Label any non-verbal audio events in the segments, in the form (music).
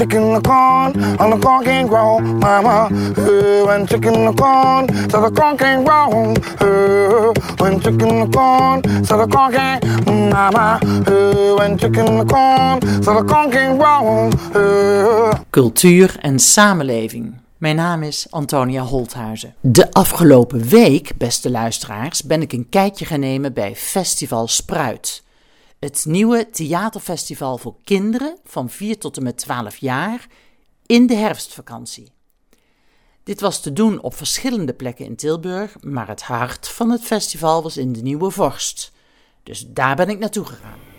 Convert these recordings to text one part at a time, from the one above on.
chicken the corn, and the corn can't grow, mama. Uh, when chicken the corn, so the corn can't grow. Uh, when chicken the corn, so the corn can't, mama. Uh, when chicken the corn, so the corn can't grow. Uh. Cultuur en samenleving. Mijn naam is Antonia Holthuizen. De afgelopen week, beste luisteraars, ben ik een kijkje gaan nemen bij Festival Spruit. Het nieuwe theaterfestival voor kinderen van 4 tot en met 12 jaar in de herfstvakantie. Dit was te doen op verschillende plekken in Tilburg, maar het hart van het festival was in de Nieuwe Vorst. Dus daar ben ik naartoe gegaan.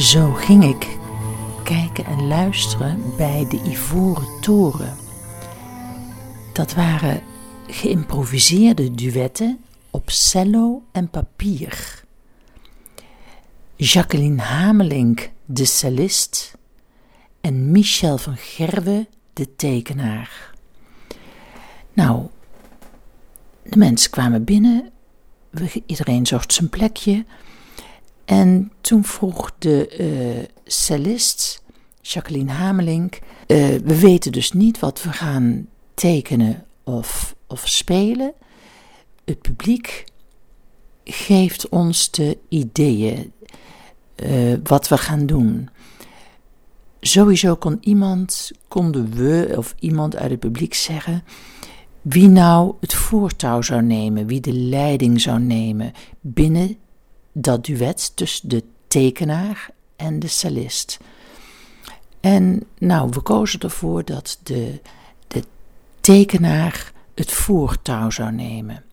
Zo ging ik kijken en luisteren bij de Ivoren Toren. Dat waren geïmproviseerde duetten op cello en papier. Jacqueline Hamelink, de cellist, en Michel van Gerwe, de tekenaar. Nou, de mensen kwamen binnen, iedereen zocht zijn plekje. En toen vroeg de uh, cellist, Jacqueline Hamelink, uh, we weten dus niet wat we gaan tekenen of, of spelen. Het publiek geeft ons de ideeën uh, wat we gaan doen. sowieso kon iemand, konden we of iemand uit het publiek zeggen wie nou het voortouw zou nemen, wie de leiding zou nemen binnen dat duet tussen de tekenaar en de cellist. En nou, we kozen ervoor dat de, de tekenaar het voortouw zou nemen.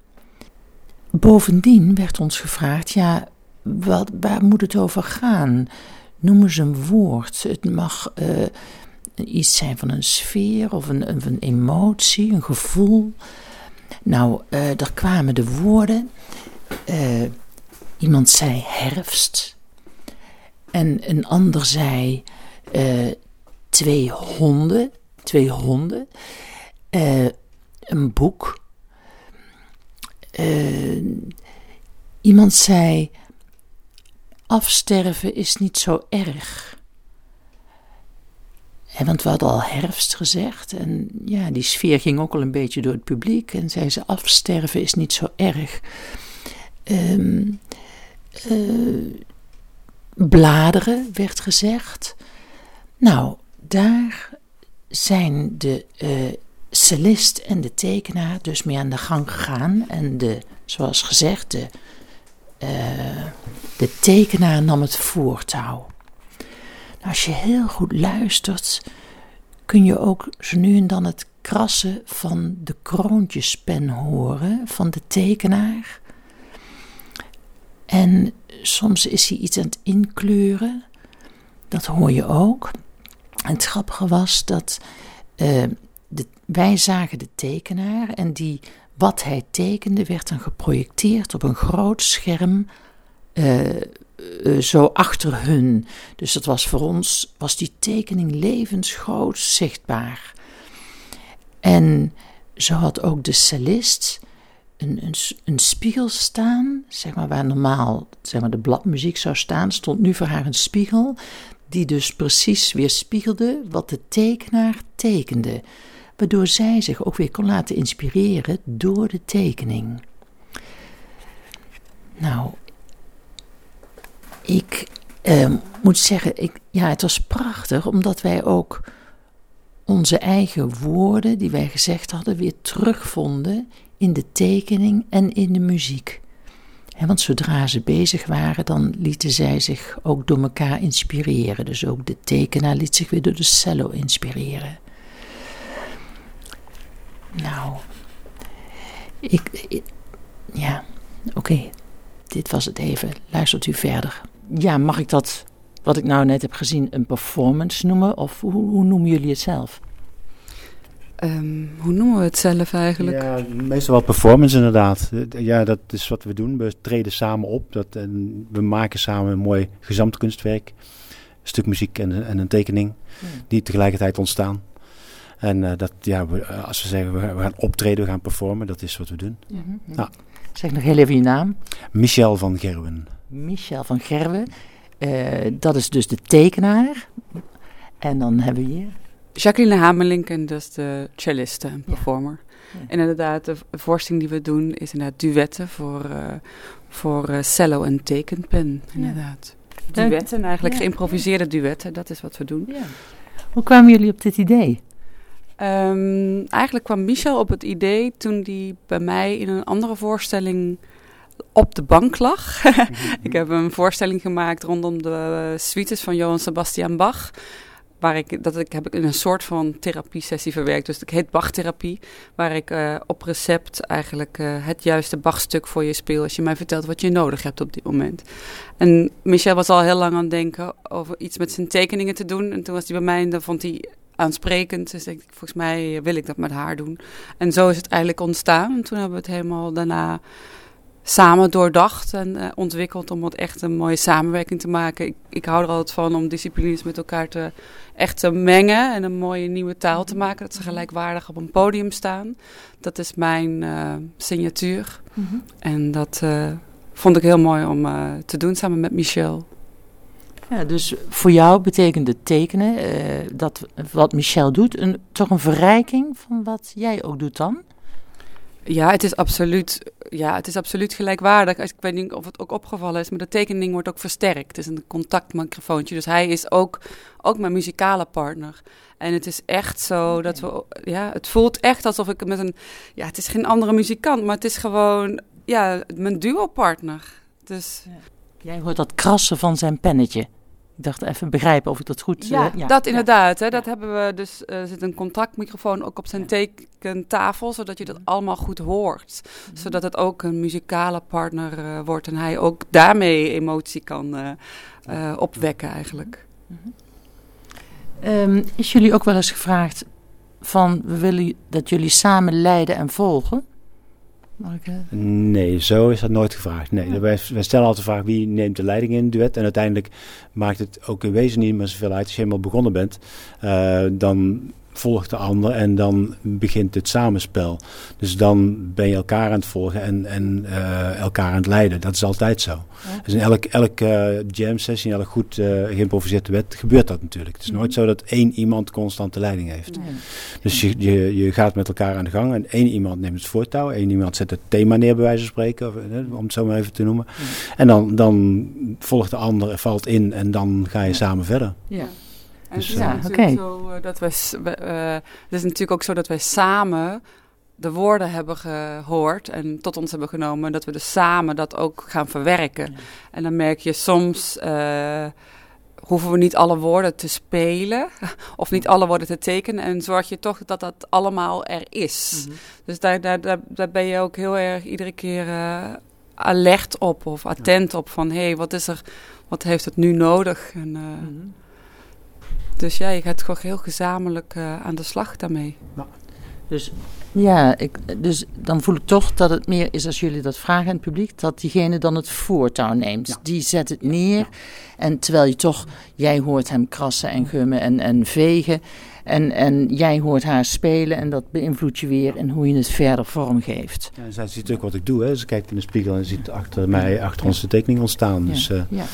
Bovendien werd ons gevraagd, ja, wat, waar moet het over gaan? Noem eens een woord. Het mag uh, iets zijn van een sfeer of een, een emotie, een gevoel. Nou, uh, er kwamen de woorden. Uh, iemand zei herfst. En een ander zei twee honden. Twee honden. een boek. iemand zei afsterven is niet zo erg. En want we hadden al herfst gezegd en ja, die sfeer ging ook al een beetje door het publiek en zei ze afsterven is niet zo erg. Um, uh, bladeren werd gezegd. Nou, daar zijn de uh, cellist en de tekenaar dus mee aan de gang gegaan en de, zoals gezegd, de uh, de tekenaar nam het voortouw. Nou, als je heel goed luistert, kun je ook zo nu en dan het krassen van de kroontjespen horen van de tekenaar. En soms is hij iets aan het inkleuren. Dat hoor je ook. En het grappige was dat uh, de, wij zagen de tekenaar en die wat hij tekende werd dan geprojecteerd op een groot scherm uh, zo achter hun. Dus dat was voor ons, was die tekening levensgroot zichtbaar. En zo had ook de cellist een, een, een, spiegel staan, zeg maar waar normaal zeg maar, de bladmuziek zou staan, stond nu voor haar een spiegel, die dus precies weerspiegelde wat de tekenaar tekende, waardoor zij zich ook weer kon laten inspireren door de tekening. Nou, ik uh, moet zeggen, ik, ja, het was prachtig, omdat wij ook onze eigen woorden die wij gezegd hadden weer terugvonden in de tekening en in de muziek. want zodra ze bezig waren, dan lieten zij zich ook door elkaar inspireren. Dus ook de tekenaar liet zich weer door de cello inspireren. Nou, ik, ja, oké, dit was het even. Luistert u verder ja, mag ik dat, wat ik nou net heb gezien, een performance noemen? Of hoe, hoe noemen jullie het zelf? Um, hoe noemen we het zelf eigenlijk? Ja, meestal wel performance inderdaad. Ja, dat is wat we doen. We treden samen op. Dat, en we maken samen een mooi gezamtkunstwerk. Een stuk muziek en, en een tekening die tegelijkertijd ontstaan. En uh, dat, ja, we, eh, als we zeggen we, gaan optreden, we gaan performen, dat is wat we doen. -hmm. nou. Zeg nog heel even je naam. Michel van Gerwen. Michel van Gerwen. Uh, dat is dus de tekenaar. En dan hebben we hier... Jacqueline Hamelink, en dat is de celliste en performer. Ja. Ja. En inderdaad, de voorstelling die we doen is inderdaad duetten voor, uh, voor uh, cello en tekenpen. Inderdaad. Ja. Duetten, eigenlijk geïmproviseerde duetten, dat is wat we doen. Hoe kwamen jullie op dit idee? Um, eigenlijk kwam Michel op het idee toen hij bij mij in een andere voorstelling op de bank lag. (laughs) ik heb een voorstelling gemaakt rondom de suites van Johann Sebastian Bach. Waar ik, dat ik, heb ik in een soort van therapie-sessie verwerkt. Dus het heet Bach-therapie. Waar ik uh, op recept eigenlijk uh, het juiste Bach-stuk voor je speel. Als je mij vertelt wat je nodig hebt op dit moment. En Michel was al heel lang aan het denken over iets met zijn tekeningen te doen. En toen was hij bij mij en dan vond hij aansprekend. Dus ik, volgens mij wil ik dat met haar doen. En zo is het eigenlijk ontstaan. En toen hebben we het helemaal daarna samen doordacht en uh, ontwikkeld om wat echt een mooie samenwerking te maken. Ik, ik hou er altijd van om disciplines met elkaar te, echt te mengen en een mooie nieuwe taal te maken. Dat ze gelijkwaardig op een podium staan. Dat is mijn uh, signatuur. Mm -hmm. En dat uh, vond ik heel mooi om te doen samen met Michel. Ja, dus voor jou betekent het tekenen, dat wat Michel doet, een, toch een verrijking van wat jij ook doet dan? Ja, het is absoluut, ja, het is absoluut gelijkwaardig. Ik weet niet of het ook opgevallen is, maar de tekening wordt ook versterkt. Het is een contactmicrofoontje. Dus hij is ook, ook mijn muzikale partner. En het is echt zo dat we, ja, het voelt echt alsof ik met een, ja, het is geen andere muzikant, maar het is gewoon, ja, mijn duo-partner. Dus. Jij hoort dat krassen van zijn pennetje. Ik dacht even begrijpen of ik dat goed... Ja, uh, ja. dat inderdaad. Hè, dat hebben we dus... Er uh, zit een contactmicrofoon ook op zijn tekentafel... zodat je dat allemaal goed hoort. Mm. Zodat het ook een muzikale partner uh, wordt... en hij ook daarmee emotie kan opwekken eigenlijk. Mm -hmm. um, is jullie ook wel eens gevraagd... van we willen dat jullie samen leiden en volgen... Nee, zo is dat nooit gevraagd. Nee, ja. wij, wij, stellen altijd de vraag wie neemt de leiding in het duet. En uiteindelijk maakt het ook in wezen niet meer zoveel uit. Als je helemaal begonnen bent, uh, dan volgt de ander en dan begint het samenspel. Dus dan ben je elkaar aan het volgen en, en uh, elkaar aan het leiden. Dat is altijd zo. Ja. Dus in elk, elk uh, jam sessie, in elk goed uh, geïmproviseerde wet gebeurt dat natuurlijk. Het is nooit zo dat één iemand constant de leiding heeft. Nee. Dus je, je, je gaat met elkaar aan de gang en één iemand neemt het voortouw. één iemand zet het thema neer bij wijze van spreken, of, om het zo maar even te noemen. Ja. En dan, dan volgt de ander, valt in en dan ga je samen verder. Ja. En dus, ja, oké. Okay. dat wij, uh, het is natuurlijk ook zo dat wij samen de woorden hebben gehoord en tot ons hebben genomen. Dat we dus samen dat ook gaan verwerken. Ja. En dan merk je soms. Uh, hoeven we niet alle woorden te spelen (laughs) of niet alle woorden te tekenen en zorg je toch dat dat allemaal er is. Mm -hmm. Dus daar, daar, daar, daar, ben je ook heel erg iedere keer uh, alert op of attent ja. op van hé, hey, wat is er, wat heeft het nu nodig? En, uh, mm -hmm. Dus ja, je gaat gewoon heel gezamenlijk uh, aan de slag daarmee. Nou, dus ja, ik, dus dan voel ik toch dat het meer is als jullie dat vragen aan het publiek, dat diegene dan het voortouw neemt. Ja. Die zet het neer. Ja. En terwijl je toch, jij hoort hem krassen en gummen en, en vegen. En, en jij hoort haar spelen en dat beïnvloedt je weer in hoe je het verder vormgeeft. Ja, zij ziet ook wat ik doe. Hè. Ze kijkt in de spiegel en ziet achter mij, achter ons de tekening ontstaan. Ja. Dus, uh, ja.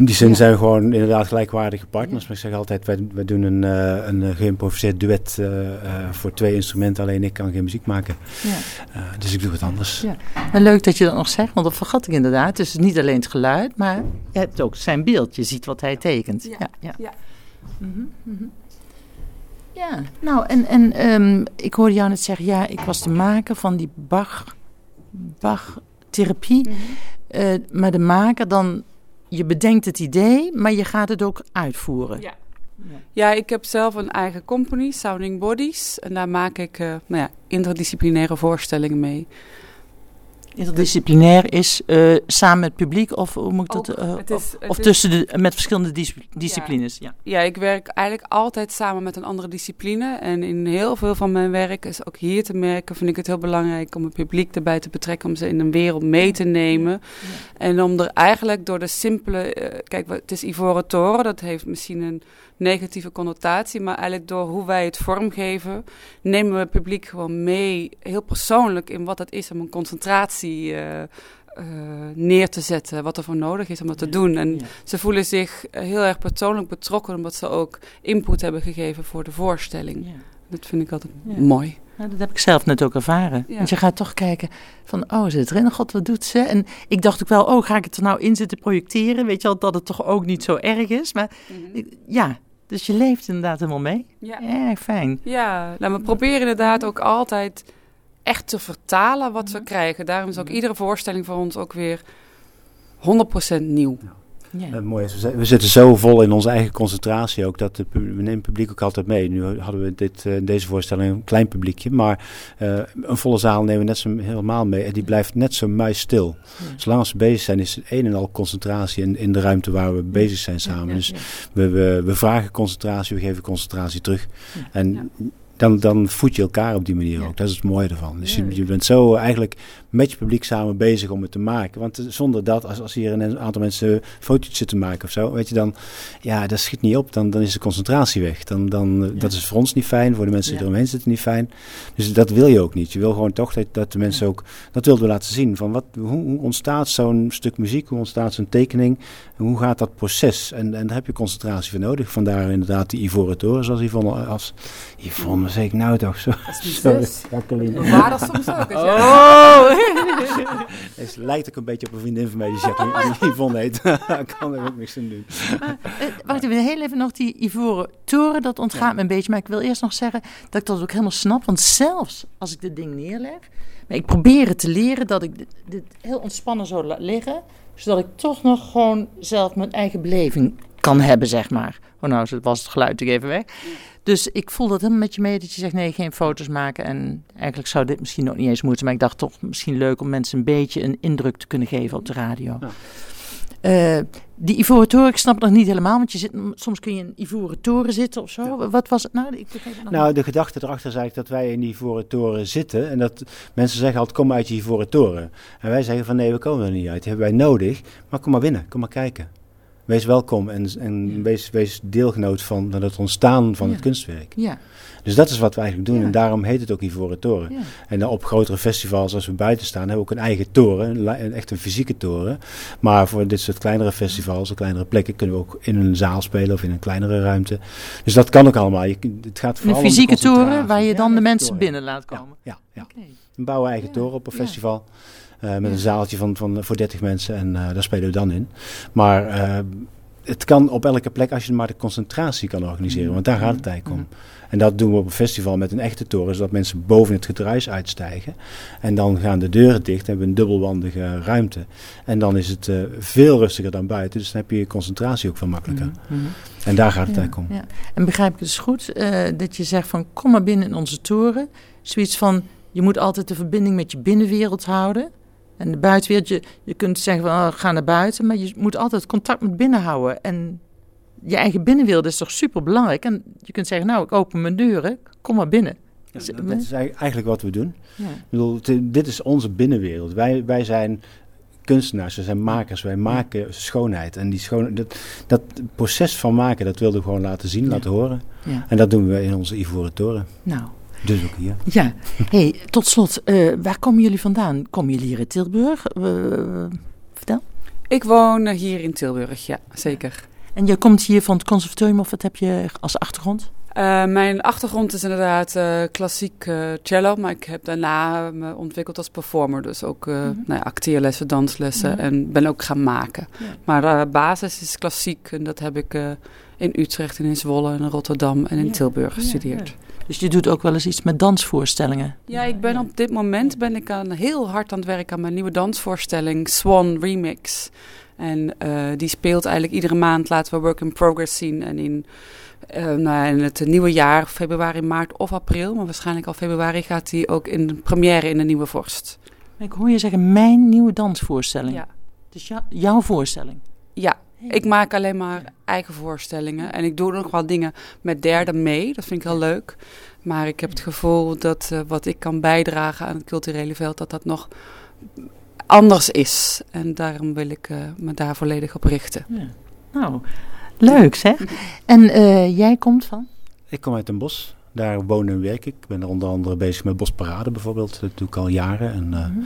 In die zin ja. zijn we gewoon inderdaad gelijkwaardige partners. Ja. Maar ik zeg altijd, wij, wij doen een, uh, een geïmproviseerd duet uh, uh, voor twee instrumenten. Alleen ik kan geen muziek maken. Ja. dus ik doe het anders. Ja. En leuk dat je dat nog zegt, want dat vergat ik inderdaad. Dus niet alleen het geluid, maar je hebt ook zijn beeld. Je ziet wat hij tekent. Ja, ja. ja. Mm -hmm, mm -hmm. ja. nou en, en um, ik hoorde jou net zeggen, ja, ik was de maker van die Bach, Bach therapie. Mm -hmm. maar de maker dan je bedenkt het idee, maar je gaat het ook uitvoeren. Ja. Ja, ik heb zelf een eigen company, Sounding Bodies. En daar maak ik uh, nou ja, interdisciplinaire voorstellingen mee. Interdisciplinair is uh, samen met het publiek of hoe moet ik dat? Uh, het is, het of is, tussen de, met verschillende dis disciplines? Ja. Ja. ja, ik werk eigenlijk altijd samen met een andere discipline. En in heel veel van mijn werk is ook hier te merken, vind ik het heel belangrijk om het publiek erbij te betrekken, om ze in een wereld mee te nemen. Ja. En om er eigenlijk door de simpele, uh, kijk, het is Ivoren Toren, dat heeft misschien een negatieve connotatie, maar eigenlijk door hoe wij het vormgeven, nemen we het publiek gewoon mee, heel persoonlijk, in wat het is om een concentratie uh, uh, neer te zetten, wat er voor nodig is om dat te doen. En ja. ze voelen zich heel erg persoonlijk betrokken, omdat ze ook input hebben gegeven voor de voorstelling. Ja. Dat vind ik altijd mooi. Nou, dat heb ik zelf net ook ervaren. Ja. Want je gaat toch kijken van, oh, zit erin? God, wat doet ze? En ik dacht ook wel, oh, ga ik het er nou in zitten projecteren? Weet je al, dat het toch ook niet zo erg is? Maar mm -hmm. ja, dus je leeft inderdaad helemaal mee. Ja, erg fijn. Ja, nou, we proberen inderdaad ook altijd echt te vertalen wat we krijgen. Daarom is ook iedere voorstelling voor ons ook weer 100% nieuw. Ja. Ja. Uh, mooi is, we zitten zo vol in onze eigen concentratie ook dat de, we nemen het publiek ook altijd mee. Nu hadden we dit, uh, deze voorstelling een klein publiekje, maar uh, een volle zaal nemen we net zo helemaal mee. En die blijft net zo muisstil. Ja. Zolang ze bezig zijn is het een en al concentratie in, in de ruimte waar we bezig zijn samen. Ja, dus we, we, we, vragen concentratie, we geven concentratie terug. En dan, dan voed je elkaar op die manier ook. Dat is het mooie ervan. Dus je, je bent zo eigenlijk met je publiek samen bezig om het te maken. Want zonder dat, als, als hier een aantal mensen foto's zitten maken of zo, weet je dan, ja, dat schiet niet op. Dan, dan is de concentratie weg. Dan, dan, ja. Dat is voor ons niet fijn, voor de mensen die eromheen zitten niet fijn. Dus dat wil je ook niet. Je wil gewoon toch dat, dat de mensen ook, dat wilden we laten zien. Van wat, hoe, hoe ontstaat zo'n stuk muziek, hoe ontstaat zo'n tekening, hoe gaat dat proces? En, en daar heb je concentratie voor nodig. Vandaar inderdaad die Ivoren Toren, zoals Yvonne, als Yvonne dan zeg ik nou toch zo. Dat is zus. Jacqueline. Mijn vader soms ook. als Oh! Het (laughs) lijkt ook een beetje op een vriendin van mij, die Jacqueline die Yvonne heet. (laughs) Ik kan er ook niks aan doen. Eh, wacht even, heel even nog die ivoren toren, dat ontgaat me een beetje. Maar ik wil eerst nog zeggen dat ik dat ook helemaal snap. Want zelfs als ik dit ding neerleg, maar ik probeer het te leren dat ik dit, dit heel ontspannen zo laat liggen. Zodat ik toch nog gewoon zelf mijn eigen beleving kan hebben, zeg maar. Oh nou, was het geluid even weg. Dus ik voel dat helemaal met je mee dat je zegt nee, geen foto's maken. En eigenlijk zou dit misschien ook niet eens moeten. Maar ik dacht toch misschien leuk om mensen een beetje een indruk te kunnen geven op de radio. Ja. Eh, die ivoren toren, ik snap het nog niet helemaal. Want je zit, soms kun je in een ivoren toren zitten of zo. Wat was het nou? Ik begreep het nog Nou, de gedachte erachter is eigenlijk dat wij in die ivoren toren zitten. En dat mensen zeggen altijd, kom uit je ivoren toren. En wij zeggen van, nee, we komen er niet uit. Die hebben wij nodig. Maar kom maar binnen, kom maar kijken. Wees welkom en, en Ja. wees, wees deelgenoot van het ontstaan van Ja. het kunstwerk. Ja, Dus dat is wat we eigenlijk doen. Ja. En daarom heet het ook Ivoren Toren. ja. En dan op grotere festivals, als we buiten staan, hebben we ook een eigen toren. Een, een- echt een fysieke toren. Maar voor dit soort kleinere festivals, of kleinere plekken, kunnen we ook in een zaal spelen of in een kleinere ruimte. Dus dat kan ook allemaal. Je, het gaat Een vooral om de fysieke toren waar je Ja, dan de een mensen toren. binnen laat Ja, komen. ja, ja. We bouwen een eigen Ja, toren op een ja. festival. Eh, met een zaaltje van, van, voor 30 mensen en eh, daar spelen we dan in. Maar eh, het kan op elke plek als je maar de concentratie kan organiseren, want daar gaat het eigenlijk om. En dat doen we op een festival met een echte toren, zodat mensen boven het gedruis uitstijgen. En dan gaan de deuren dicht, hebben we een dubbelwandige ruimte. En dan is het veel rustiger dan buiten, dus dan heb je je concentratie ook veel makkelijker. En daar gaat het Ja, eigenlijk om. ja. En begrijp ik dus goed dat je zegt van kom maar binnen in onze toren. Zoiets van je moet altijd de verbinding met je binnenwereld houden. En de buitenwereld, je, je kunt zeggen van oh, ga naar buiten, maar je moet altijd contact met binnen houden. En je eigen binnenwereld is toch super belangrijk. En je kunt zeggen nou ik open mijn deuren, kom maar binnen. Ja, Z- dat, dat is eigenlijk wat we doen. Ja. Ik bedoel, dit is onze binnenwereld. Wij, wij zijn kunstenaars, we zijn makers, wij maken schoonheid. En die schoon, dat, dat proces van maken, dat wilden we gewoon laten zien, laten horen. Ja. En dat doen we in onze Ivoren Toren. Nou, Dus ook hier. ja. Hey, tot slot, eh, waar komen jullie vandaan? Komen jullie hier in Tilburg? Eh, vertel. Ik woon eh, hier in Tilburg, ja, zeker. En je komt hier van het conservatorium of wat heb je als achtergrond? Eh, mijn achtergrond is inderdaad eh, klassiek cello, maar ik heb daarna me ontwikkeld als performer. Dus ook eh, Mhm. nou ja, acteerlessen, danslessen Mhm. en ben ook gaan maken. Ja. Maar de basis is klassiek en dat heb ik eh, in Utrecht en in Zwolle en in Rotterdam en in Ja. Tilburg Ja, gestudeerd. Dus je doet ook wel eens iets met dansvoorstellingen. Ja, ik ben op dit moment ben ik aan, heel hard aan het werk aan mijn nieuwe dansvoorstelling Swan Remix. En eh, die speelt eigenlijk iedere maand, laten we work in progress zien. En in, eh, nou, ja, in het nieuwe jaar, februari, maart of april, maar waarschijnlijk al februari, gaat die ook in de première in de Nieuwe Vorst. Ik hoor je zeggen, mijn nieuwe dansvoorstelling. Ja. Dus jou- jouw voorstelling. ja, ik maak alleen maar eigen voorstellingen. En ik doe nog wel dingen met derden mee, dat vind ik heel leuk. Maar ik heb het gevoel dat eh, wat ik kan bijdragen aan het culturele veld, dat dat nog anders is. En daarom wil ik eh, me daar volledig op richten. Ja. Nou, leuk zeg. (laughs) En eh, jij komt van? Ik kom uit een bos. Daar woon en werk ik. Ik ben er onder andere bezig met bosparade bijvoorbeeld. Dat doe ik al jaren. En, eh, Mhm.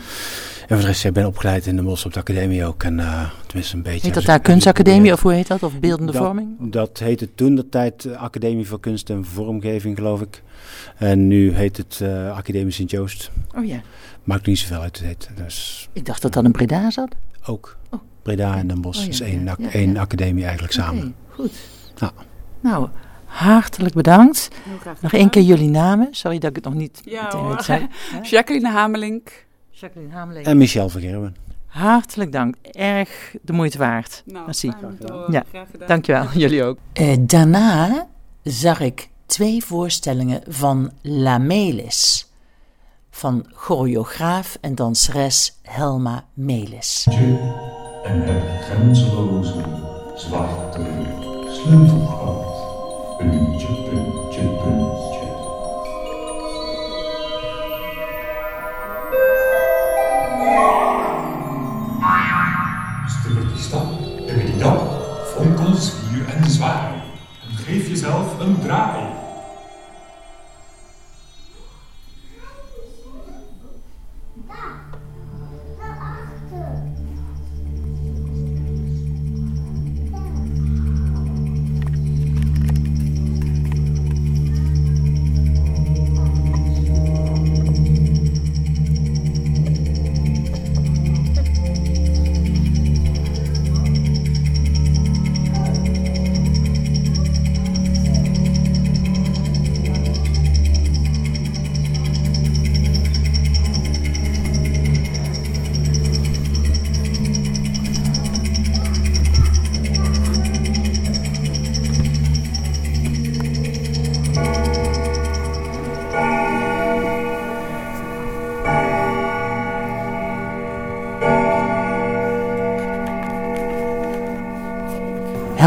En voor de rest, ik ben opgeleid in de bos op de academie ook. En eh, tenminste een beetje. Heet dat daar kunstacademie of hoe heet dat? Of beeldende Dat- vorming? Dat heette toen de tijd eh, Academie voor Kunst en Vormgeving, geloof ik. En nu heet het eh, Academie Sint-Joost. Oh ja. Maakt niet zoveel uit. Het heet dus Ik dacht dat dat een Breda zat. ook Oh. Breda en Den Bosch. Oh ja, is één, ja, ac- ja, één ja. academie eigenlijk samen. Goed. Ja. Nou, hartelijk bedankt. Nog één keer jullie namen. Sorry dat ik het nog niet Ja, meteen weet zei. (laughs) Jacqueline Hamelink. Jacqueline Hameling. En Michel Vergerwen. Hartelijk dank. Erg de moeite waard. Nou, Merci. horen. Ja, Graag gedaan. Dankjewel, (laughs) jullie ook. Eh, daarna zag ik twee voorstellingen van La Melis. Van choreograaf en danseres Helma Melis. en het grenzeloze zwarte sleutelgoud. Puntje, jezelf een draai.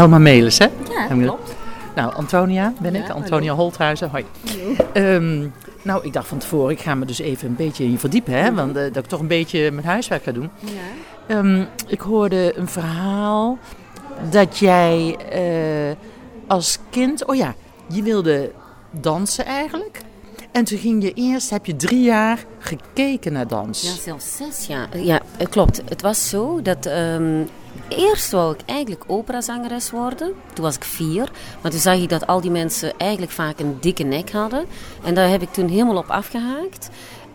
Maar mailen, hè? Ja, klopt. Nou, Antonia ben ik, Ja, Antonia Holthuizen. Hoi. Ehm, nou, ik dacht van tevoren, ik ga me dus even een beetje in je verdiepen, hè? Want eh, dat ik toch een beetje mijn huiswerk ga doen. Ja. Ehm, ik hoorde een verhaal dat jij eh, als kind, oh ja, je wilde dansen eigenlijk. En toen ging je eerst, heb je drie jaar gekeken naar dans. Ja, zelfs zes jaar. Ja, klopt. Het was zo dat... ehm, eerst wou ik eigenlijk operazangeres worden. Toen was ik vier. Maar toen zag ik dat al die mensen eigenlijk vaak een dikke nek hadden. En daar heb ik toen helemaal op afgehaakt.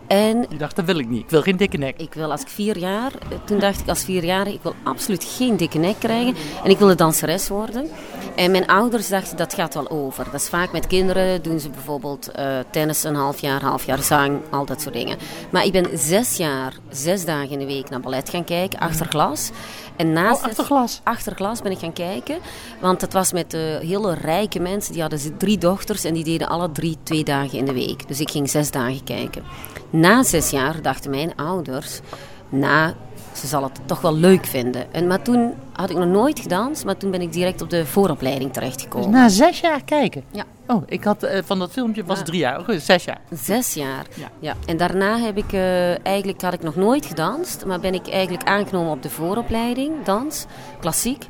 En Je dacht, dat wil ik niet. Ik wil geen dikke nek. ik wil als ik vier jaar... Toen dacht ik als vierjarige, ik wil absoluut geen dikke nek krijgen. En ik wilde danseres worden. En mijn ouders dachten, dat gaat wel over. Dat is vaak met kinderen, doen ze bijvoorbeeld eh, tennis een half jaar, half jaar zang, al dat soort dingen. Maar ik ben zes jaar, zes dagen in de week naar ballet gaan kijken, achter glas. En na Oh, zes- achter glas. achter glas ben ik gaan kijken. Want het was met eh, hele rijke mensen. Die hadden ze drie dochters en die deden alle drie twee dagen in de week. Dus ik ging zes dagen kijken. Na zes jaar dachten mijn ouders... Na, ze zal het toch wel leuk vinden. En, maar toen had ik nog nooit gedanst. Maar toen ben ik direct op de vooropleiding Dus terechtgekomen. na zes jaar kijken. Ja. Oh, ik had eh, van dat filmpje was Ja. drie jaar. Oh, zes jaar. Zes jaar. Ja. Ja. En daarna heb ik eh, eigenlijk had ik nog nooit gedanst, maar ben ik eigenlijk aangenomen op de vooropleiding dans, klassiek.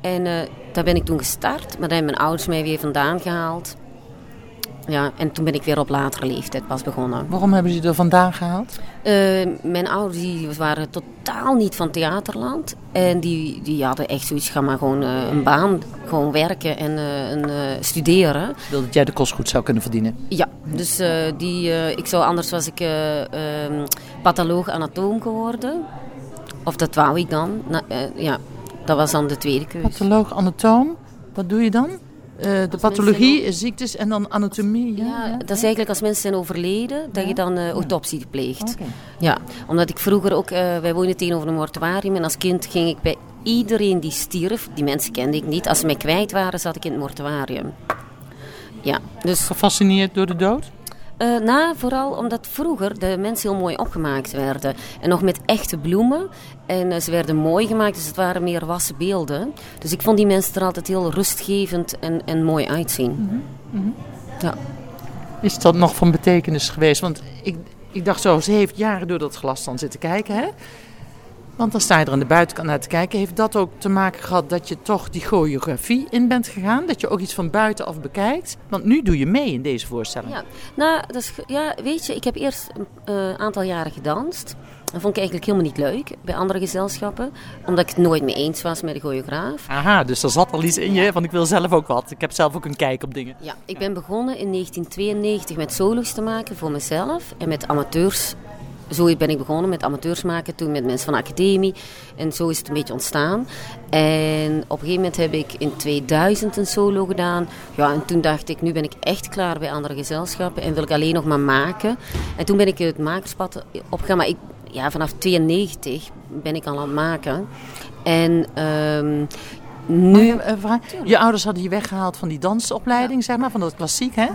En eh, daar ben ik toen gestart, maar daar hebben mijn ouders mij weer vandaan gehaald. Ja, en toen ben ik weer op latere leeftijd pas begonnen. Waarom hebben ze er vandaan gehaald? Eh, mijn ouders die waren totaal niet van theaterland. En die, die hadden echt zoiets, ga maar gewoon eh, een baan, gewoon werken en eh, een, studeren. Ze wilden dat jij de kost goed zou kunnen verdienen. Ja, dus die, ik zou anders was ik eh ehm, patholoog anatoom geworden. Of dat wou ik dan. Eh, ja, dat was dan de tweede keuze. Patholoog, anatoom. Wat doe je dan? Eh, de pathologie, ziektes en dan anatomie. Ja, Ja, ja. dat is eigenlijk als mensen zijn overleden, dat je dan eh, autopsie pleegt. Ja, omdat ik vroeger ook, eh, wij woonden tegenover een mortuarium en als kind ging ik bij iedereen die stierf, die mensen kende ik niet, als ze mij kwijt waren, zat ik in het mortuarium. Ja, dus Gefascineerd door de dood? Eh, nou, vooral omdat vroeger de mensen heel mooi opgemaakt werden. En nog met echte bloemen. En eh, ze werden mooi gemaakt, dus het waren meer wassen beelden. Dus ik vond die mensen er altijd heel rustgevend en, en mooi uitzien. Ja. Is dat nog van betekenis geweest? Want ik, ik dacht zo, ze heeft jaren door dat glas dan zitten kijken, hè? Want dan sta je er aan de buitenkant naar te kijken. Heeft dat ook te maken gehad dat je toch die choreografie in bent gegaan? Dat je ook iets van buitenaf bekijkt? Want nu doe je mee in deze voorstelling. Ja, nou, dat is, ge- ja, weet je, ik heb eerst een eh, aantal jaren gedanst. Dat vond ik eigenlijk helemaal niet leuk bij andere gezelschappen. Omdat ik het nooit mee eens was met de choreograaf. Aha, dus er zat al iets in je, want ik wil zelf ook wat. Ik heb zelf ook een kijk op dingen. Ja, ik ben begonnen in 1992 met solo's te maken voor mezelf en met amateurs. Zo ben ik begonnen met amateurs maken, toen met mensen van de academie. En zo is het een beetje ontstaan. En op een gegeven moment heb ik in 2000 een solo gedaan. Ja, en toen dacht ik, nu ben ik echt klaar bij andere gezelschappen en wil ik alleen nog maar maken. En toen ben ik het makerspad opgegaan. Maar ik, ja, vanaf 92 ben ik al aan het maken. En ehm, nu... Maar, eh, je ouders hadden je weggehaald van die dansopleiding, zeg maar, van dat klassiek, hè?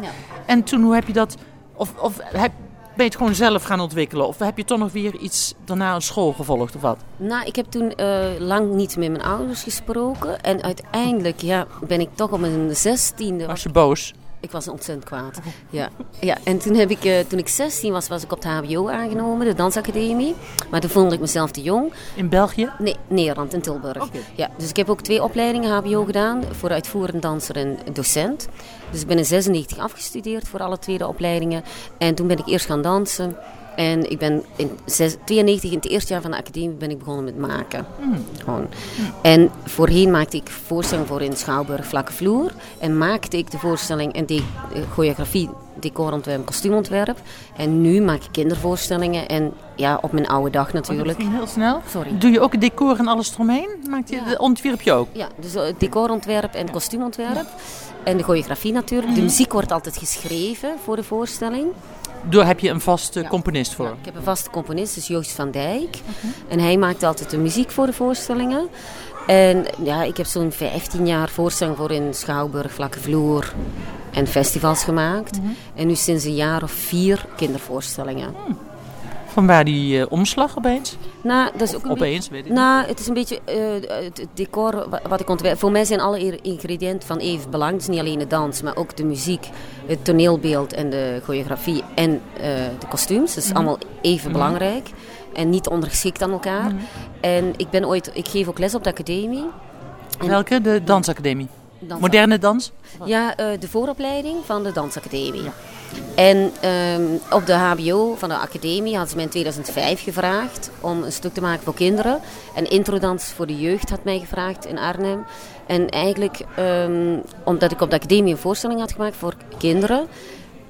En toen, hoe heb je dat... Of, of heb, ben je het gewoon zelf gaan ontwikkelen? Of heb je toch nog weer iets daarna een school gevolgd of wat? Nou, ik heb toen eh, lang niet met mijn ouders gesproken. En uiteindelijk ja, ben ik toch op mijn zestiende... Was je boos? Ik was ontzettend kwaad. Ja. Ja, en toen, heb ik, eh, toen ik 16 was, was ik op de HBO aangenomen, de dansacademie. Maar toen vond ik mezelf te jong. In België? Nee, Nederland, in Tilburg. Ja, dus ik heb ook twee opleidingen HBO gedaan voor uitvoerend danser en docent. Dus ik ben in 96 afgestudeerd voor alle tweede opleidingen. En toen ben ik eerst gaan dansen. En ik ben in zes- 92, in het eerste jaar van de academie, ben ik begonnen met maken. Gewoon. En voorheen maakte ik voorstellingen voor in Schouwburg Vlakke Vloer. En maakte ik de voorstelling en deed eh, choreografie, decorontwerp, kostuumontwerp. En nu maak ik kindervoorstellingen. En ja, op mijn oude dag Oh, natuurlijk. ging heel snel. Sorry. Doe je ook het decor en alles eromheen? Maakt je, Ja. Ontwierp je ook? Ja, dus eh, decorontwerp en kostuumontwerp. En de choreografie natuurlijk. De muziek wordt altijd geschreven voor de voorstelling. Daar heb je een vaste Ja. componist voor. Ik heb een vaste componist, dus Joost van Dijk. En hij maakt altijd de muziek voor de voorstellingen. En ja, ik heb zo'n 15 jaar voorstelling voor in Schouwburg, Vlakke Vloer en festivals gemaakt. En nu sinds een jaar of vier kindervoorstellingen. Vanwaar die eh, omslag opeens? Nou, dat is ook een Opeens, weet ik nou, het is een beetje eh, het decor wa- wat ik ontwerp. Voor mij zijn alle ingrediënten van even. Het is niet alleen de dans, maar ook de muziek, het toneelbeeld en de choreografie en eh, de kostuums. Dat is allemaal even belangrijk en niet ondergeschikt aan elkaar. En ik ben ooit, ik geef ook les op de academie. En Welke? De dansacademie. dans- Moderne dans? Ja, de vooropleiding van de dansacademie. En ehm, op de HBO van de academie hadden ze mij in 2005 gevraagd om een stuk te maken voor kinderen. En introdans voor de jeugd had mij gevraagd in Arnhem. En eigenlijk, ehm, omdat ik op de academie een voorstelling had gemaakt voor kinderen,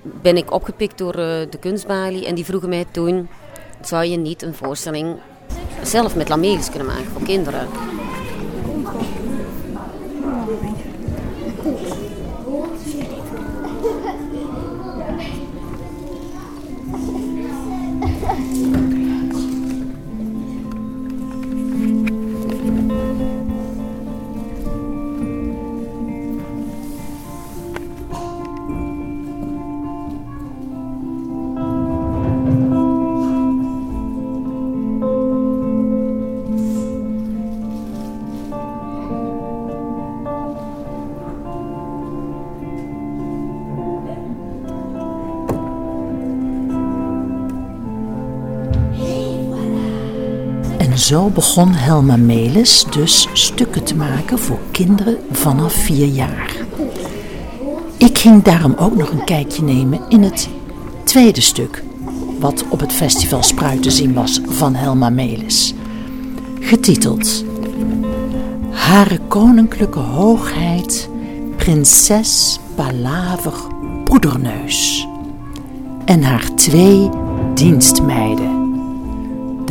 ben ik opgepikt door eh, de kunstbalie. En die vroegen mij toen, zou je niet een voorstelling zelf met lamelis kunnen maken voor kinderen? Zo begon Helma Melis dus stukken te maken voor kinderen vanaf vier jaar. Ik ging daarom ook nog een kijkje nemen in het tweede stuk, wat op het festival Spruit te zien was van Helma Melis. Getiteld Hare Koninklijke Hoogheid, Prinses Palaver Poederneus en haar twee dienstmeiden.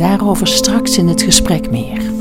Daarover straks in het gesprek meer.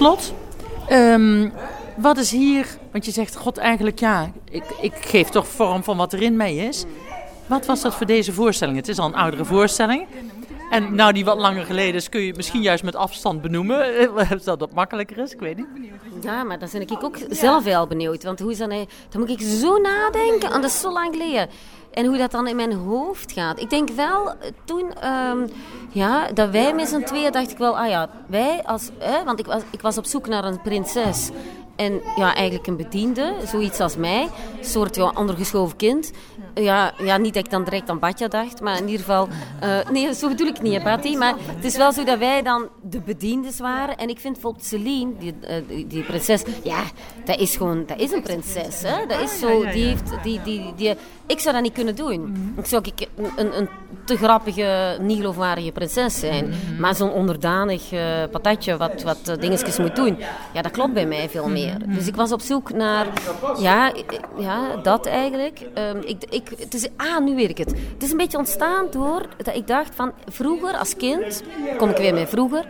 Slot. ehm, wat is hier, want je zegt, god eigenlijk ja, ik, ik geef toch vorm van wat erin mee is. Wat was dat voor deze voorstelling? Het is al een oudere voorstelling. En nou, die wat langer geleden is, kun je misschien juist met afstand benoemen. eh, (laughs) Dat dat makkelijker is, ik weet niet. Ja, maar daar ben ik ook zelf wel benieuwd. Want hoe is dat nou- dan moet ik zo nadenken. En dat is zo lang geleden. En hoe dat dan in mijn hoofd gaat. Ik denk wel, eh, toen, ehm, ja, dat wij met z'n tweeën dacht ik wel, ah ja, wij als, hè, want ik was, ik was op zoek naar een prinses. En ja, eigenlijk een bediende, zoiets als mij. Een soort ja, ondergeschoven kind. Ja, ja, niet dat ik dan direct aan Batja dacht, maar in ieder geval... eh, nee, zo bedoel ik niet, hè, Batty. Maar het is wel zo dat wij dan de bediendes waren. En ik vind bijvoorbeeld Celine, die, eh, die, die prinses... Ja, dat is gewoon... Dat is een prinses, hè. Dat is zo... Die heeft... Die, die, die, ik zou dat niet kunnen doen. Ik zou ik een, een, te grappige, niet geloofwaardige prinses zijn. Maar zo'n onderdanig eh, patatje wat, wat dingetjes moet doen, ja, dat klopt bij mij veel meer. Dus ik was op zoek naar, ja, ja dat eigenlijk. Ehm, ik, ik, het is, ah, nu weet ik het. Het is een beetje ontstaan door dat ik dacht van, vroeger als kind, kom ik weer met vroeger,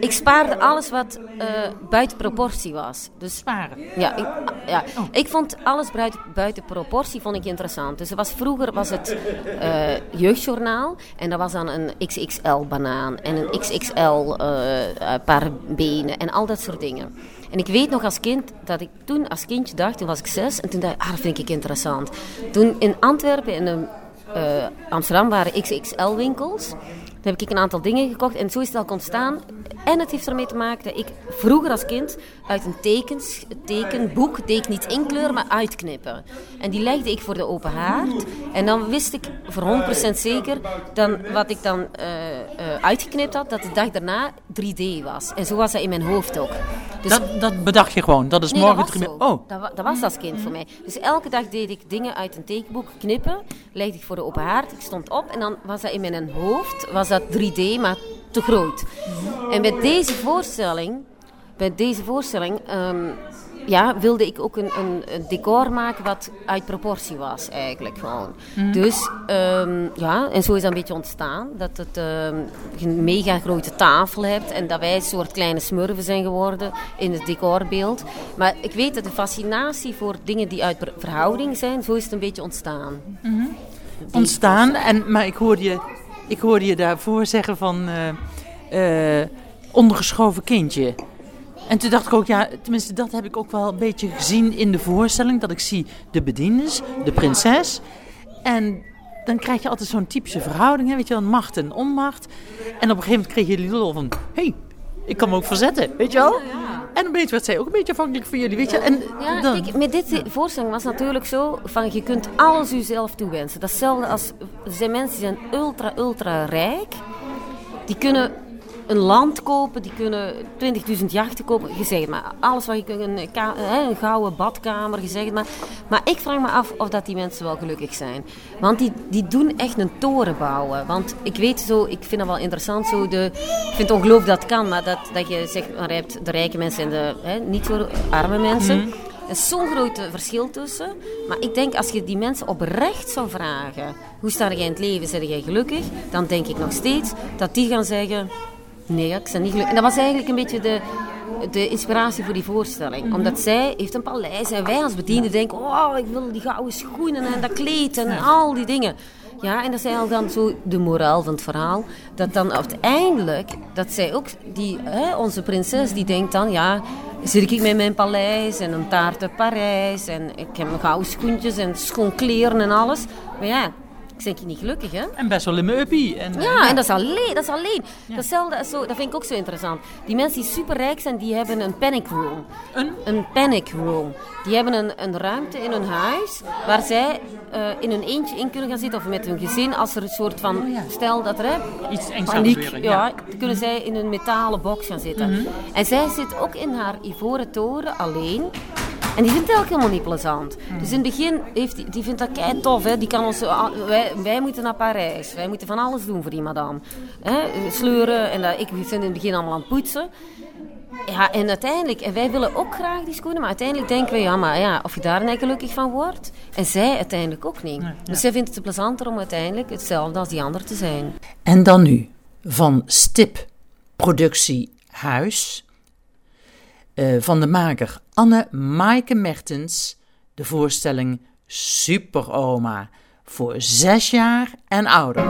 ik spaarde alles wat eh, buiten proportie was. Dus Sparen. ja, ik, ja. ik vond alles buiten, buiten proportie vond ik interessant. Dus was, vroeger was het eh, jeugdjournaal en dat was dan een XXL banaan en een XXL eh, eh, paar benen en al dat soort dingen. En ik weet nog als kind dat ik toen als kindje dacht, toen was ik zes en toen dacht ik, ah, dat vind ik interessant. Toen in Antwerpen in een eh, Amsterdam waren XXL heb ik een aantal dingen gekocht en zo is het al ontstaan. En het heeft ermee te maken dat ik vroeger als kind uit een tekens, tekenboek deed ik niet inkleuren, maar uitknippen. En die legde ik voor de open haard. En dan wist ik voor 100% zeker dan wat ik dan eh, eh, uitgeknipt had, dat de dag daarna 3D was. En zo was dat in mijn hoofd ook. Dus Dat, dat bedacht je gewoon. Dat is Nee, morgen dat was. Oh, Dat, dat was als kind voor mij. Dus elke dag deed ik dingen uit een tekenboek knippen. Legde ik voor de open haard. Ik stond op en dan was dat in mijn hoofd was dat 3D, maar te groot. En bij deze voorstelling, bij deze voorstelling ehm, ja, wilde ik ook een, een, een decor maken wat uit proportie was eigenlijk gewoon. Dus ehm, ja, en zo is dat een beetje ontstaan. Dat het ehm, een mega grote tafel hebt en dat wij een soort kleine smurfen zijn geworden in het decorbeeld. Maar ik weet dat de fascinatie voor dingen die uit ver- verhouding zijn, zo is het een beetje ontstaan. Die ontstaan. En, maar ik hoorde, je, ik hoorde je daarvoor zeggen van eh, eh, ondergeschoven kindje. En toen dacht ik ook, ja, tenminste dat heb ik ook wel een beetje gezien in de voorstelling. Dat ik zie de bediendes, de prinses. En dan krijg je altijd zo'n typische verhouding, hè, weet je wel, macht en onmacht. En op een gegeven moment kreeg je die lul van, hé, hey, ik kan me ook verzetten, weet je wel. En opeens werd zij ook een beetje afhankelijk van jullie, weet je. En Ja, dan, kijk, met dit voorstelling was natuurlijk zo van je kunt alles jezelf toewensen. Datzelfde als er zijn mensen die zijn ultra, ultra rijk. Die kunnen een land kopen, die kunnen 20.000 jachten kopen. Je zegt het maar, alles wat je kunt, een, een gouden badkamer, het maar. Maar ik vraag me af of dat die mensen wel gelukkig zijn. Want die, die doen echt een toren bouwen. Want ik weet zo, ik vind dat wel interessant zo, de, ik vind het ongelooflijk dat het kan, maar dat, dat je zegt, maar je hebt de rijke mensen en de hè, niet zo arme mensen. Er is zo'n groot verschil tussen. Maar ik denk, als je die mensen oprecht zou vragen... hoe sta jij in het leven, ben jij gelukkig? Dan denk ik nog steeds dat die gaan zeggen... nee, ik ben niet gelukkig. En dat was eigenlijk een beetje de, de inspiratie voor die voorstelling. Omdat zij heeft een paleis en wij als bedienden denken... oh, ik wil die gouden schoenen en dat kleed en al die dingen. Ja, en dat is eigenlijk dan zo de moraal van het verhaal. Dat dan uiteindelijk, dat zij ook, die, hè, onze prinses, die denkt dan, ja, zit ik met mijn paleis en een taart uit Parijs en ik heb mijn gouden schoentjes en schoon kleren en alles. Maar ja, ik je niet gelukkig, hè? en best wel in mijn uppie. En, Ja, en dat is alleen. Dat, is alleen. Datzelfde, is zo, dat vind ik ook zo interessant. Die mensen die superrijk zijn, die hebben een panic room. Een? Een panic room. Die hebben een, een ruimte in hun huis waar zij eh, in hun eentje in kunnen gaan zitten of met hun gezin. Als er een soort van, stel dat er hè, Iets engs paniek, ja, ja. kunnen zij in een metalen box gaan zitten. En zij zit ook in haar ivoren toren alleen. En die vindt het ook helemaal niet plezant. Dus in het begin heeft die, die vindt dat kei tof. Hè. Die kan ons, wij, wij moeten naar Parijs. Wij moeten van alles doen voor die madame. Hè. Sleuren. En dat, ik ben in het begin allemaal aan het poetsen. Ja, en uiteindelijk, en wij willen ook graag die schoenen, maar uiteindelijk denken we, ja, maar ja, of je daar nou gelukkig van wordt. En zij uiteindelijk ook niet. Dus zij vindt het plezanter om uiteindelijk hetzelfde als die ander te zijn. En dan nu van Stip Productie Huis uh, van de maker Anne Maaike Mertens de voorstelling Super Oma voor zes jaar en ouder.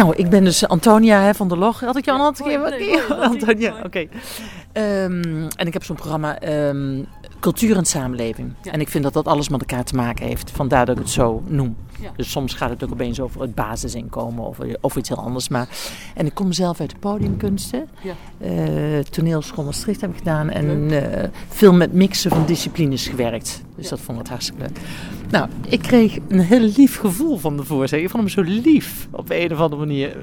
Nou, ik ben dus Antonia hè, van der Log. Had ik jou al een keer? Antonia, oké. Ehm, en ik heb zo'n programma um, Cultuur en Samenleving. En ik vind dat dat alles met elkaar te maken heeft. Vandaar dat ik het zo noem. Dus soms gaat het ook opeens over het basisinkomen of, of iets heel anders. Maar, en ik kom zelf uit de podiumkunsten. Ja. Uh, toneelschool Maastricht heb ik gedaan. En uh, veel met mixen van disciplines gewerkt. Dus dat vond ik hartstikke leuk. Nou, ik kreeg een heel lief gevoel van de voorzitter. Ik vond hem zo lief op een of andere manier.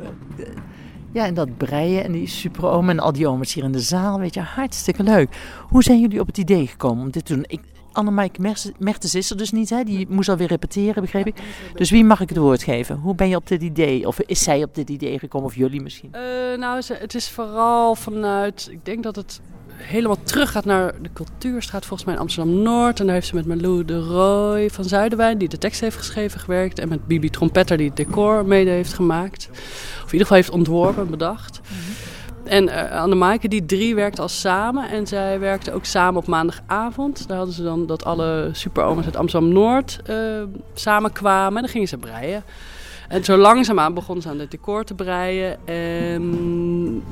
Ja, en dat breien en die superoom en al die oma's hier in de zaal, weet je, hartstikke leuk. Hoe zijn jullie op het idee gekomen om dit te doen? Ik, Annemike Mertens is er dus niet, hè? die moest alweer repeteren, begreep ik. Dus wie mag ik het woord geven? Hoe ben je op dit idee, of is zij op dit idee gekomen, of jullie misschien? Uh, nou, het is vooral vanuit, ik denk dat het helemaal terug gaat naar de Cultuurstraat, volgens mij in Amsterdam-Noord. En daar heeft ze met Malou de Roy van Zuiderwijn, die de tekst heeft geschreven, gewerkt. En met Bibi Trompetter, die het decor mede heeft gemaakt. Of in ieder geval heeft ontworpen, bedacht. En uh, Anne Maaike, die drie werkten al samen. En zij werkten ook samen op maandagavond. Daar hadden ze dan dat alle superomers uit Amsterdam-Noord uh, samenkwamen. En dan gingen ze breien. En zo langzaamaan begonnen ze aan het decor te breien. En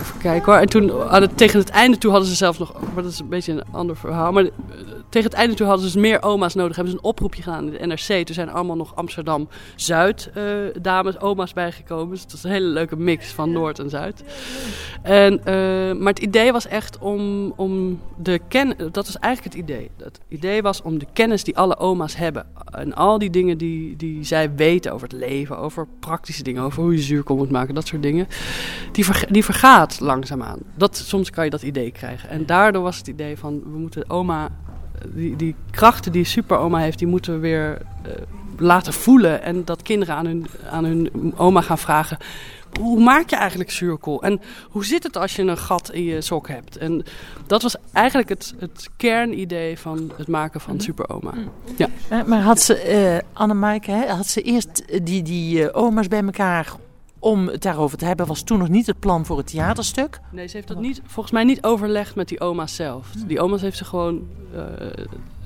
even kijken hoor. En toen, tegen het einde toe hadden ze zelfs nog, maar dat is een beetje een ander verhaal. Maar tegen het einde toe hadden ze dus meer oma's nodig. Hebben ze een oproepje gedaan in de NRC. Toen zijn allemaal nog Amsterdam-Zuid uh, dames, oma's bijgekomen. Dus het was een hele leuke mix van Noord en Zuid. En, uh, maar het idee was echt om, om de kennis... Dat was eigenlijk het idee. Het idee was om de kennis die alle oma's hebben. En al die dingen die, die zij weten over het leven. Over praktische dingen. Over hoe je zuurkool moet maken. Dat soort dingen. Die, die vergaat langzaamaan. Dat, soms kan je dat idee krijgen. En daardoor was het idee van... We moeten oma die, die krachten die superoma heeft, die moeten we weer uh, laten voelen. En dat kinderen aan hun, aan hun oma gaan vragen: hoe maak je eigenlijk zuurkool? En hoe zit het als je een gat in je sok hebt? En dat was eigenlijk het, het kernidee van het maken van mhm. superoma. Mhm. Ja. Maar had ze, uh, Annemaaike, had ze eerst die, die uh, oma's bij elkaar om het daarover te hebben, was toen nog niet het plan voor het theaterstuk. Nee, ze heeft dat niet, volgens mij niet overlegd met die oma's zelf. Die oma's heeft ze gewoon uh,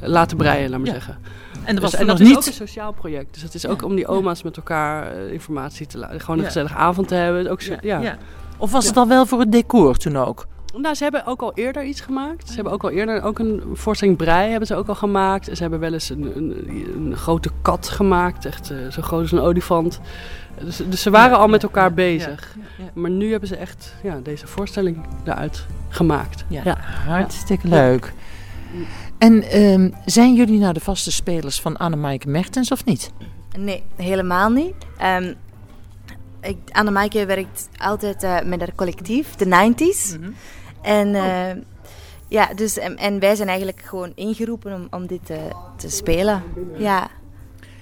laten breien, laat maar zeggen. En dat, was dus, en dat is niet... ook een sociaal project. Dus het is ook om die oma's met elkaar uh, informatie te laten. Gewoon een gezellige avond te hebben. Ook, ja. Of was het al wel voor het decor toen ook? Nou, ze hebben ook al eerder iets gemaakt. Ze hebben ook al eerder ook een voorstelling brei hebben ze ook al gemaakt. Ze hebben wel eens een, een, een grote kat gemaakt, echt uh, zo groot als een olifant. Dus, dus ze waren al met elkaar bezig. Maar nu hebben ze echt ja, deze voorstelling eruit gemaakt. Ja, hartstikke leuk. En um, zijn jullie nou de vaste spelers van Annemaike Mertens of niet? Nee, helemaal niet. Um, ik, werkt altijd uh, met haar collectief, de 90s. Mm -hmm. En uh, oh. ja, dus en, en, wij zijn eigenlijk gewoon ingeroepen om, om dit uh, te spelen. Ja.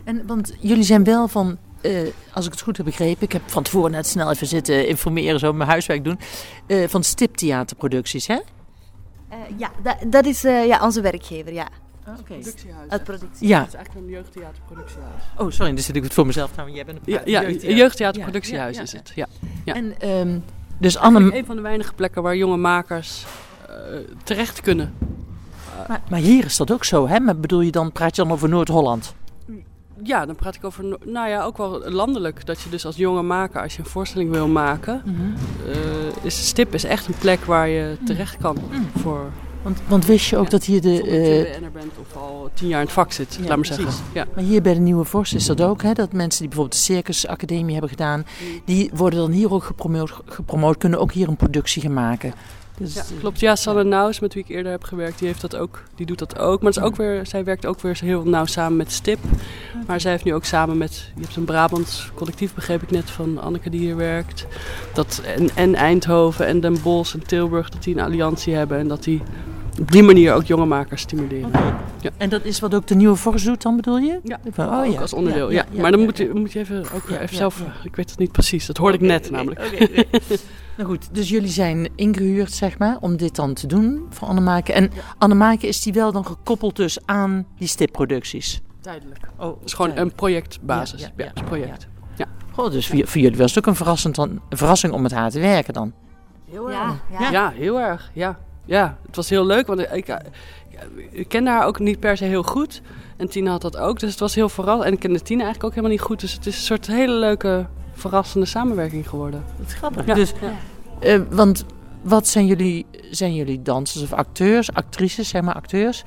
En want jullie zijn wel van uh, als ik het goed heb begrepen, ik heb van tevoren net snel even zitten informeren, zo mijn huiswerk doen, uh, van stiptheaterproducties, hè? Uh, ja, dat, dat is ja, onze werkgever, ja. Okay. Productiehuis. Het productie. Ja. Het is eigenlijk een jeugdtheaterproductiehuis. Oh, sorry, dan zit ik het voor mezelf. Nou, jij bent een ja, ja, jeugdtheater. jeugdtheaterproductiehuis ja, ja, is het. Ja. ja. En um, dus Anne... Een van de weinige plekken waar jonge makers terecht kunnen. Maar, maar, hier is dat ook zo, hè? Maar bedoel je dan, praat je dan over Noord-Holland? Ja, dan praat ik over, nou ja, ook wel landelijk. Dat je dus als jonge maker, als je een voorstelling wil maken, mm -hmm. uh, is Stip is echt een plek waar je terecht kan mm. voor. Want, want wist je ook ja, dat hier de. Uh, je bent of al tien jaar in het vak zit, ja, laat maar zeggen. Ja. Maar hier bij de Nieuwe Vorst is dat ook, hè? Dat mensen die bijvoorbeeld de Circusacademie hebben gedaan, die worden dan hier ook gepromoot, gepromoot kunnen ook hier een productie gaan maken. Dus, ja, klopt. Ja, Sanne Naus, met wie ik eerder heb gewerkt, die, heeft dat ook, die doet dat ook. Maar het is ook weer, zij werkt ook weer heel nauw samen met Stip. Maar zij heeft nu ook samen met, je hebt een Brabants collectief, begreep ik net, van Anneke die hier werkt. Dat, en, en Eindhoven en Den Bosch en Tilburg, dat die een alliantie hebben. En dat die op die manier ook jonge makers stimuleren. Okay. Ja. En dat is wat ook de nieuwe Force doet dan, bedoel je? Ja, oh, ja. als onderdeel. Ja, ja. maar dan moet je, moet je even, ook even zelf, ik weet het niet precies, dat hoorde okay, ik net okay, namelijk. (laughs) nou goed, dus jullie zijn ingehuurd, zeg maar, om dit dan te doen voor Annemaike. En ja. Annemaike, is die wel dan gekoppeld dus aan die stipproducties? Tijdelijk. Oh, het is gewoon een projectbasis. Ja, ja, project. Ja. Goh, dus voor, voor, jullie was het ook een, verrassend, een verrassing om met haar te werken dan? Heel erg. Ja, ja. heel erg, ja. Ja, het was heel leuk, want ik, ik, ik kende haar ook niet per se heel goed. En Tina had dat ook, dus het was heel verrassend. En ik kende Tina eigenlijk ook helemaal niet goed. Dus het is een soort hele leuke, verrassende samenwerking geworden. Dat is grappig. Ja. Dus, ja. Uh, want wat zijn jullie, zijn jullie dansers of acteurs, actrices, zeg maar acteurs?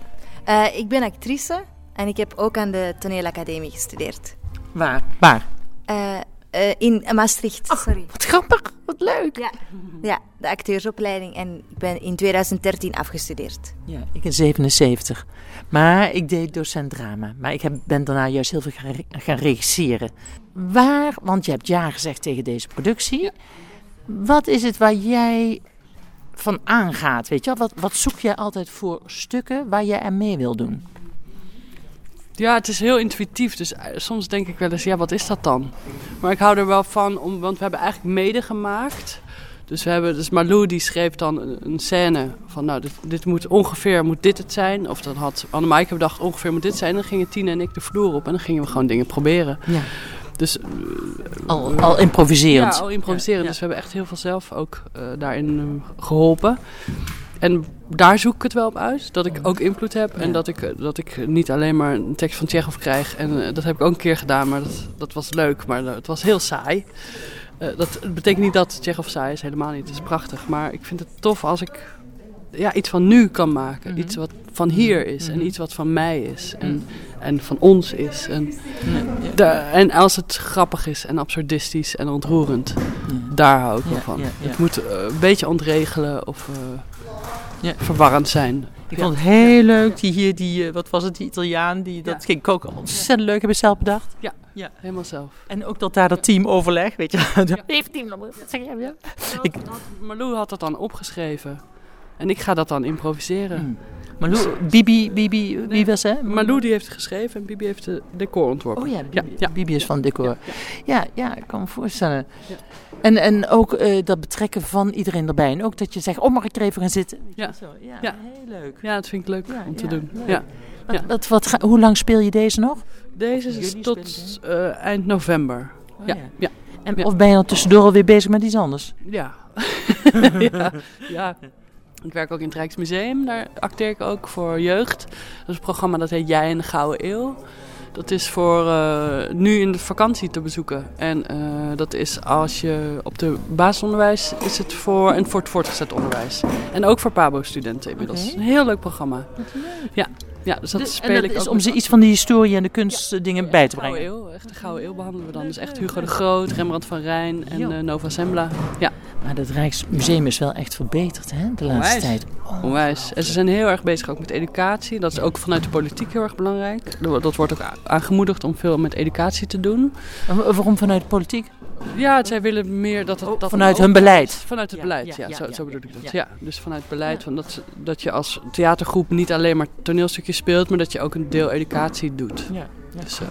Uh, ik ben actrice en ik heb ook aan de toneelacademie gestudeerd. Waar? Waar? Uh, uh, in Maastricht. Oh, sorry. Wat grappig, leuk. Ja. (laughs) ja, de acteursopleiding. En ik ben in 2013 afgestudeerd. Ja, ik in 77. Maar ik deed docent drama. Maar ik heb, ben daarna juist heel veel gaan, gaan regisseren. Waar, want je hebt ja gezegd tegen deze productie. Ja. Wat is het waar jij van aangaat? Weet je wel? Wat, wat zoek jij altijd voor stukken waar jij aan mee wil doen? Ja, het is heel intuïtief. Dus soms denk ik wel eens, ja, wat is dat dan? Maar ik hou er wel van, om, want we hebben eigenlijk mede gemaakt. Dus, we hebben, dus Malou die schreef dan een, een scène van, nou, dit, dit, moet ongeveer moet dit het zijn. Of dan had Annemaike bedacht, ongeveer moet dit zijn. En dan gingen Tine en ik de vloer op en dan gingen we gewoon dingen proberen. Ja. Dus, uh, al, al improviserend. Ja, al improviserend. Ja, ja. Dus we hebben echt heel veel zelf ook uh, daarin uh, geholpen. En daar zoek ik het wel op uit. Dat ik ook invloed heb. En dat ik, dat ik niet alleen maar een tekst van Tsjechov krijg. En dat heb ik ook een keer gedaan. Maar dat, dat was leuk. Maar het was heel saai. Uh, dat betekent niet dat Tsjechov saai is. Helemaal niet. Het is prachtig. Maar ik vind het tof als ik ja, iets van nu kan maken. Mm -hmm. Iets wat van hier is. Mm -hmm. En iets wat van mij is. En, en van ons is. En, de, en als het grappig is en absurdistisch en ontroerend. Daar hou ik wel van. Het moet uh, een beetje ontregelen of... Uh, ja. verwarrend zijn. Ik vond het heel leuk, die hier, die, uh, wat was het, die Italiaan, die, dat ging koken. Ontzettend leuk, heb je zelf bedacht? Ja, ja, helemaal zelf. En ook dat daar dat teamoverleg, weet je. Even (laughs) team, wat zeg je? Ja. Ik, Marlou had dat dan opgeschreven. En ik ga dat dan improviseren. Hmm. Malou, Bibi, Bibi, wie nee, was hè? Malou die heeft geschreven en Bibi heeft de decor ontworpen. Oh ja, Bibi, ja, ja. Bibi is van decor. Ja, ja, ja, ik kan me voorstellen. En, en ook uh, dat betrekken van iedereen erbij. En ook dat je zegt, oh mag ik er even gaan zitten? Ja, Zo, ja, ja. heel leuk. Ja, dat vind ik leuk om te doen. Ja. Wat, wat, wat ga, hoe lang speel je deze nog? Deze is tot uh, eind november. Oh, ja. Ja. En, Of ben je dan tussendoor alweer bezig met iets anders? Ja. (laughs) ja. Ik werk ook in het Rijksmuseum, daar acteer ik ook voor jeugd. Dat is een programma dat heet Jij in de Gouden Eeuw. Dat is voor uh, nu in de vakantie te bezoeken. En uh, dat is als je op de basisonderwijs is het voor en voor het voortgezet onderwijs. En ook voor PABO-studenten inmiddels. Okay. Een heel leuk programma. Ja. Ja, dus dat Dus- speel en dat ik is om ze iets van de historie en de kunstdingen bij te brengen. Gouden eeuw, echt de Gouden Eeuw behandelen we dan. Dus echt Hugo de Groot, Rembrandt van Rijn en eh, Nova Sembla. Ja, Maar het Rijksmuseum is wel echt verbeterd hè, de laatste Onwijs. tijd. onwijs. En ze zijn heel erg bezig ook met educatie. Dat is ook vanuit de politiek heel erg belangrijk. Dat wordt ook aangemoedigd om veel met educatie te doen. En wa- Waarom vanuit de politiek? Ja, zij willen meer dat het... dat vanuit hun beleid. Vanuit het Ja, beleid, ja, ja, ja, zo, ja, zo bedoel ja, ik dat. ja. Ja. dus vanuit beleid van dat, dat je als theatergroep niet alleen maar toneelstukjes speelt, maar dat je ook een deel educatie doet. Ja, Dus eh,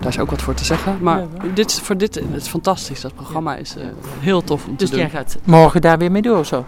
daar is ook wat voor te zeggen. Maar dit, is- voor dit het is fantastisch. Dat programma is eh, heel tof om Dus te doen. jij gaat morgen daar weer mee door of zo?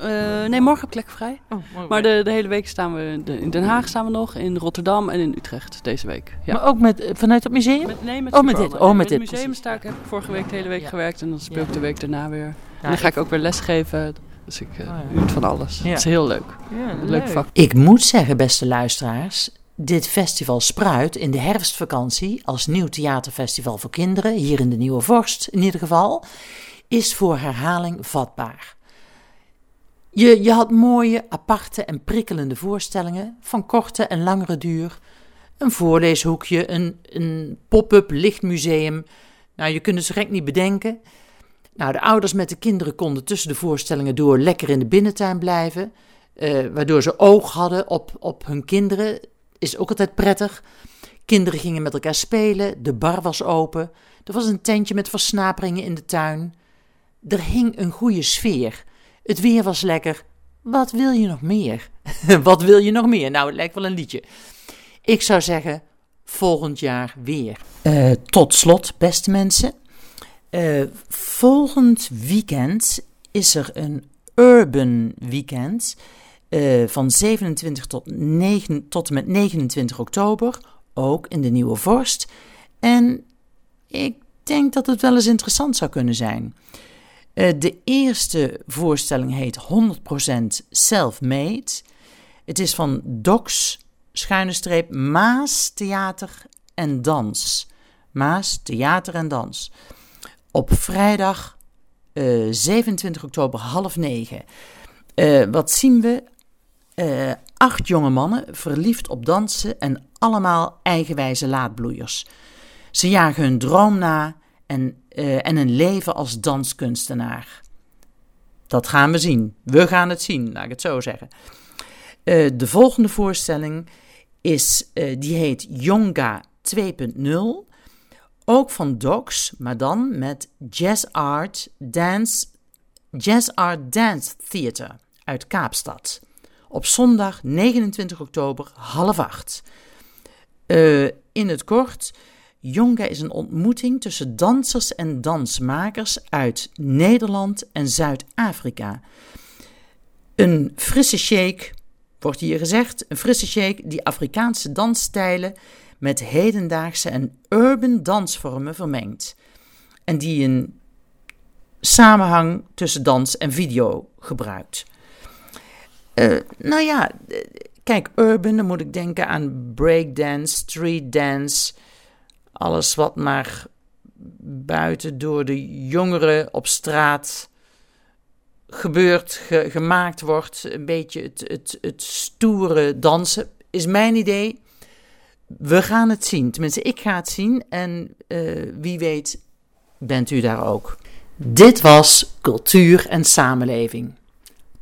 Eh, nee, morgen heb ik lekker vrij. Maar de, de hele week staan we de- in Den Haag staan we nog, in Rotterdam en in Utrecht deze week. Ja. Maar ook met, eh, vanuit het museum? Met, nee, met Oh, met dit. Oh, met het dit, museum sta ik, heb ik vorige week de hele week Ja. gewerkt en dan speel Ja. ik de week daarna weer. en dan ga ik ook weer lesgeven. Dus ik eh, Oh, het van alles. Ja. Het is heel leuk. Ja, Een leuk vak. Ik moet zeggen, beste luisteraars, dit festival Spruit in de herfstvakantie als nieuw theaterfestival voor kinderen, hier in de Nieuwe Vorst in ieder geval, is voor herhaling vatbaar. Je, je had mooie, aparte en prikkelende voorstellingen van korte en langere duur. Een voorleeshoekje, een, een pop-up lichtmuseum. Nou, je kunt het zo gek niet bedenken. Nou, de ouders met de kinderen konden tussen de voorstellingen door lekker in de binnentuin blijven. eh, waardoor ze oog hadden op, op hun kinderen. Is ook altijd prettig. Kinderen gingen met elkaar spelen. De bar was open. Er was een tentje met versnaperingen in de tuin. Er hing een goede sfeer. Het weer was lekker. Wat wil je nog meer? (laughs) Wat wil je nog meer? Nou, het lijkt wel een liedje. Ik zou zeggen, volgend jaar weer. Eh, tot slot, beste mensen. Eh, volgend weekend is er een Urban Weekend. eh, van 27 tot, 9, tot en met 29 oktober. Ook in de Nieuwe Vorst. En ik denk dat het wel eens interessant zou kunnen zijn. Eh, de eerste voorstelling heet 100% Self-Made. Het is van Docs, schuine streep, Maas Theater en Dans. Maas Theater en Dans. Op vrijdag eh, 27 oktober half negen. Eh, wat zien we? Eh, acht jonge mannen verliefd op dansen en allemaal eigenwijze laadbloeiers. Ze jagen hun droom na en, eh, en een leven als danskunstenaar. Dat gaan we zien. We gaan het zien, laat ik het zo zeggen. Eh, de volgende voorstelling is, eh, die heet Yonga 2.0. Ook van Docs, maar dan met Jazz Art Dance, Jazz Art Dance Theater uit Kaapstad. Op zondag 29 oktober half acht. In het kort, Yonga is een ontmoeting tussen dansers en dansmakers uit Nederland en Zuid-Afrika. Een frisse shake, wordt hier gezegd, een frisse shake die Afrikaanse dansstijlen met hedendaagse en urban dansvormen vermengt. En die een samenhang tussen dans en video gebruikt. Eh, nou ja, eh, kijk, urban, dan moet ik denken aan breakdance, street dance. Alles wat maar buiten door de jongeren op straat gebeurt, ge- gemaakt wordt. Een beetje het, het, het stoere dansen, is mijn idee. We gaan het zien. Tenminste, ik ga het zien. En eh, wie weet, bent u daar ook. Dit was Cultuur en Samenleving.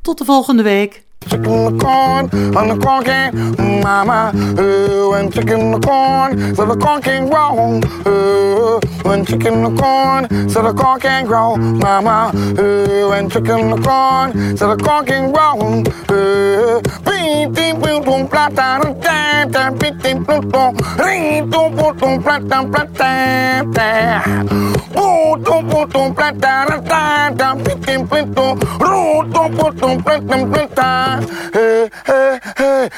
Tot de volgende week. Chicken the corn, on the corn can, mama. Uh, when chicken the corn, so the corn can grow. Uh, when chicken the corn, so the corn can grow, mama. Uh, when chicken the corn, so the corn can grow. Uh, beep, beep, boom, boom, plata, da, da, beep, beep, boom, boom, ring, boom, boom, boom, plata, plata, da. Boom, boom, boom, boom, plata, da, da, beep, beep, boom, boom, root, boom, boom, boom, plata, Hey, hey, hey.